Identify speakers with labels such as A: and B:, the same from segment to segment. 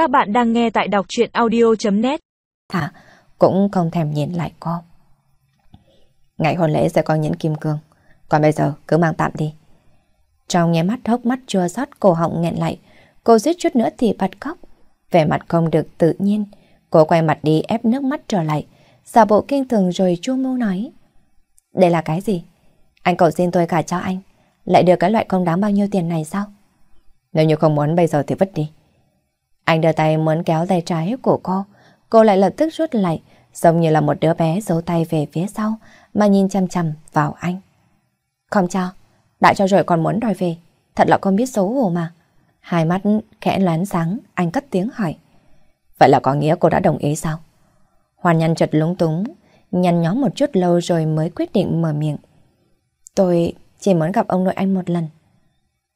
A: Các bạn đang nghe tại đọc chuyện audio.net
B: à, Cũng không thèm nhìn lại cô. Ngày hôn lễ sẽ có nhẫn kim cương. Còn bây giờ cứ mang tạm đi. Trong nháy mắt hốc mắt chua xót cổ họng nghẹn lại. Cô suýt chút nữa thì bật khóc. Vẻ mặt không được tự nhiên. Cô quay mặt đi ép nước mắt trở lại. Giả bộ kinh thường rồi chua mưu nói. Đây là cái gì? Anh cầu xin tôi cả cho anh. Lại được cái loại không đáng bao nhiêu tiền này sao? Nếu như không muốn bây giờ thì vứt đi. Anh đưa tay muốn kéo tay trái của cô. Cô lại lập tức rút lại, giống như là một đứa bé giấu tay về phía sau mà nhìn chăm chăm vào anh. Không cho, đã cho rồi còn muốn đòi về. Thật là không biết xấu hổ mà. Hai mắt khẽ lóe sáng, anh cất tiếng hỏi. Vậy là có nghĩa cô đã đồng ý sao? Hoàn nhăn chợt lúng túng, nhăn nhóm một chút lâu rồi mới quyết định mở miệng. Tôi chỉ muốn gặp ông nội anh một lần.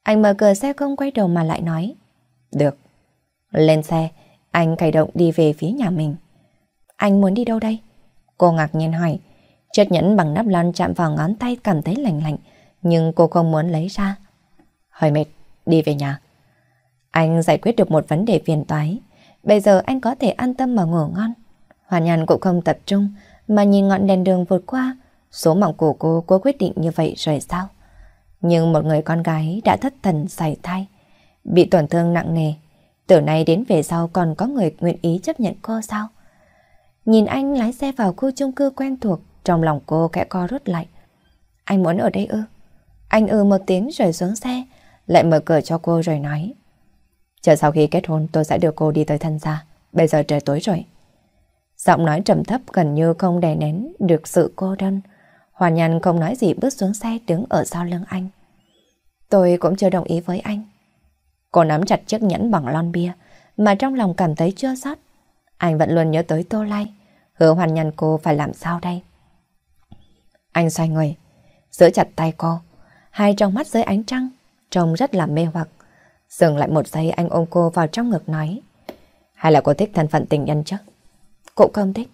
B: Anh mở cửa xe không quay đầu mà lại nói. Được. Lên xe, anh khởi động đi về phía nhà mình. Anh muốn đi đâu đây? Cô ngạc nhiên hỏi. Chiếc nhẫn bằng nắp lon chạm vào ngón tay cảm thấy lạnh lạnh, nhưng cô không muốn lấy ra. Hơi mệt, đi về nhà. Anh giải quyết được một vấn đề phiền toái. Bây giờ anh có thể an tâm mà ngủ ngon. Hoàn nhàn cũng không tập trung, mà nhìn ngọn đèn đường vượt qua. Số mỏng của cô cô quyết định như vậy rồi sao? Nhưng một người con gái đã thất thần xảy thai, bị tổn thương nặng nề. Từ nay đến về sau còn có người nguyện ý chấp nhận cô sao? Nhìn anh lái xe vào khu chung cư quen thuộc, trong lòng cô kẽ co rút lại. Anh muốn ở đây ư? Anh ư một tiếng rồi xuống xe, lại mở cửa cho cô rồi nói. Chờ sau khi kết hôn tôi sẽ đưa cô đi tới thân gia, bây giờ trời tối rồi. Giọng nói trầm thấp gần như không đè nén được sự cô đơn. Hoàn nhàn không nói gì bước xuống xe đứng ở sau lưng anh. Tôi cũng chưa đồng ý với anh. Cô nắm chặt chiếc nhẫn bằng lon bia, mà trong lòng cảm thấy chưa sót. Anh vẫn luôn nhớ tới Tô Lai, hứa Hoàn Nhân cô phải làm sao đây? Anh xoay người, giữ chặt tay cô, hai trong mắt dưới ánh trăng, trông rất là mê hoặc. Dừng lại một giây anh ôm cô vào trong ngực nói. Hay là cô thích thân phận tình nhân chứ? Cô không thích.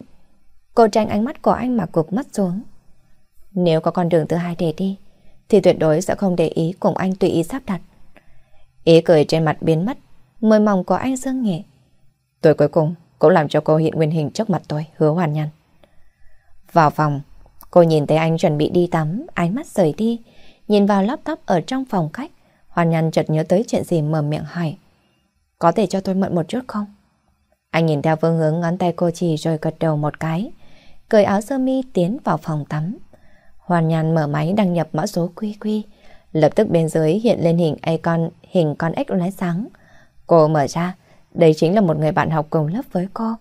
B: Cô tránh ánh mắt của anh mà cụp mắt xuống. Nếu có con đường thứ hai để đi, thì tuyệt đối sẽ không để ý cùng anh tùy ý sắp đặt. Ý cười trên mặt biến mất, môi mỏng của anh dương nhẹ. Tôi cuối cùng cũng làm cho cô hiện nguyên hình trước mặt tôi, hứa hoàn nhăn. Vào phòng, cô nhìn thấy anh chuẩn bị đi tắm, ánh mắt rời đi, nhìn vào laptop ở trong phòng khách. Hoàn nhăn chợt nhớ tới chuyện gì mở miệng hỏi. Có thể cho tôi mượn một chút không? Anh nhìn theo phương hướng ngón tay cô chỉ rồi gật đầu một cái. Cởi áo sơ mi tiến vào phòng tắm. Hoàn nhàn mở máy đăng nhập mã số quy quy. Lập tức bên dưới hiện lên hình icon hình con ếch lóe sáng. Cô mở ra, đây chính là một người bạn học cùng lớp với cô.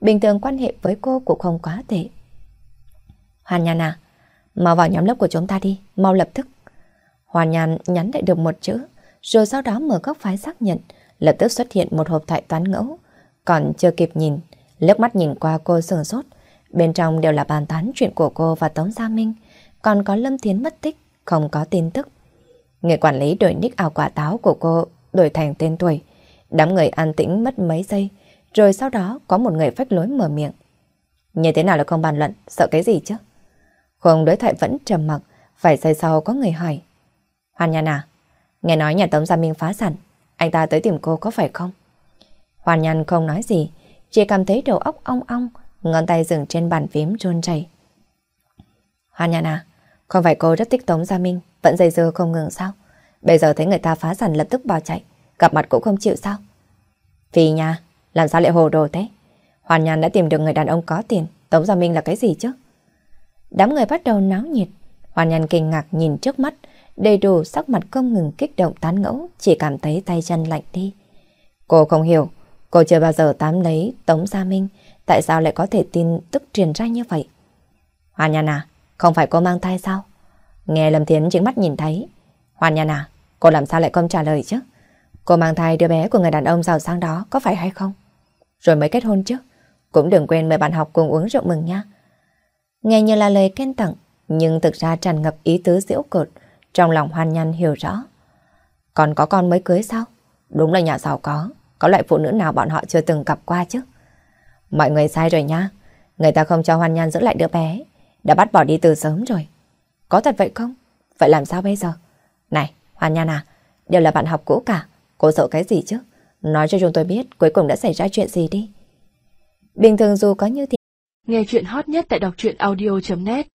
B: Bình thường quan hệ với cô cũng không quá tệ. Hoàn Nhan à, mau vào nhóm lớp của chúng ta đi, mau lập tức. Hoàn nhàn nhắn lại được một chữ, rồi sau đó mở góc phái xác nhận, lập tức xuất hiện một hộp thoại toán ngẫu. Còn chưa kịp nhìn, lướt mắt nhìn qua cô sừng sốt. Bên trong đều là bàn tán chuyện của cô và Tống Gia Minh, còn có Lâm Thiến mất tích, không có tin tức. Người quản lý đổi nick ảo quả táo của cô đổi thành tên tuổi. Đám người an tĩnh mất mấy giây, rồi sau đó có một người phách lối mở miệng. Như thế nào là không bàn luận, sợ cái gì chứ? Không đối thoại vẫn trầm mặc, vài giây sau có người hỏi. Hoàn Nhan à, nghe nói nhà Tống Gia Minh phá sản, anh ta tới tìm cô có phải không? Hoàn Nhan không nói gì, chỉ cảm thấy đầu óc ong ong, ngón tay dừng trên bàn phím trôn chảy. Hoàn Nhan à, không phải cô rất thích Tống Gia Minh, vẫn dây dưa không ngừng sao? Bây giờ thấy người ta phá sản lập tức bỏ chạy, gặp mặt cũng không chịu sao? phi nha, làm sao lại hồ đồ thế? Hoàn Nhan đã tìm được người đàn ông có tiền, Tống Gia Minh là cái gì chứ? Đám người bắt đầu náo nhiệt, Hoàn Nhan kinh ngạc nhìn trước mắt, đầy đủ sắc mặt không ngừng kích động tán ngẫu, chỉ cảm thấy tay chân lạnh đi. Cô không hiểu, cô chưa bao giờ tám lấy Tống Gia Minh, tại sao lại có thể tin tức truyền ra như vậy? Hoàn Nhan à, không phải cô mang thai sao? Nghe Lâm Thiến chính mắt nhìn thấy. Hoàn Nhan à, cô làm sao lại không trả lời chứ? Cô mang thai đứa bé của người đàn ông giàu sang đó có phải hay không? Rồi mới kết hôn chứ? Cũng đừng quên mời bạn học cùng uống rượu mừng nha. Nghe như là lời khen tặng, nhưng thực ra tràn ngập ý tứ diễu cột trong lòng Hoàn Nhan hiểu rõ. Còn có con mới cưới sao? Đúng là nhà giàu có, có loại phụ nữ nào bọn họ chưa từng gặp qua chứ? Mọi người sai rồi nha, người ta không cho Hoàn Nhan giữ lại đứa bé, đã bắt bỏ đi từ sớm rồi. Có thật vậy không? Vậy làm sao bây giờ? Này, Hoàn Nhan à, đều là bạn học cũ cả, cô sợ cái gì chứ? Nói cho chúng tôi biết cuối cùng đã xảy ra chuyện gì đi. Bình thường dù có như thế.
A: Nghe chuyện hot nhất tại đọc truyện audio.net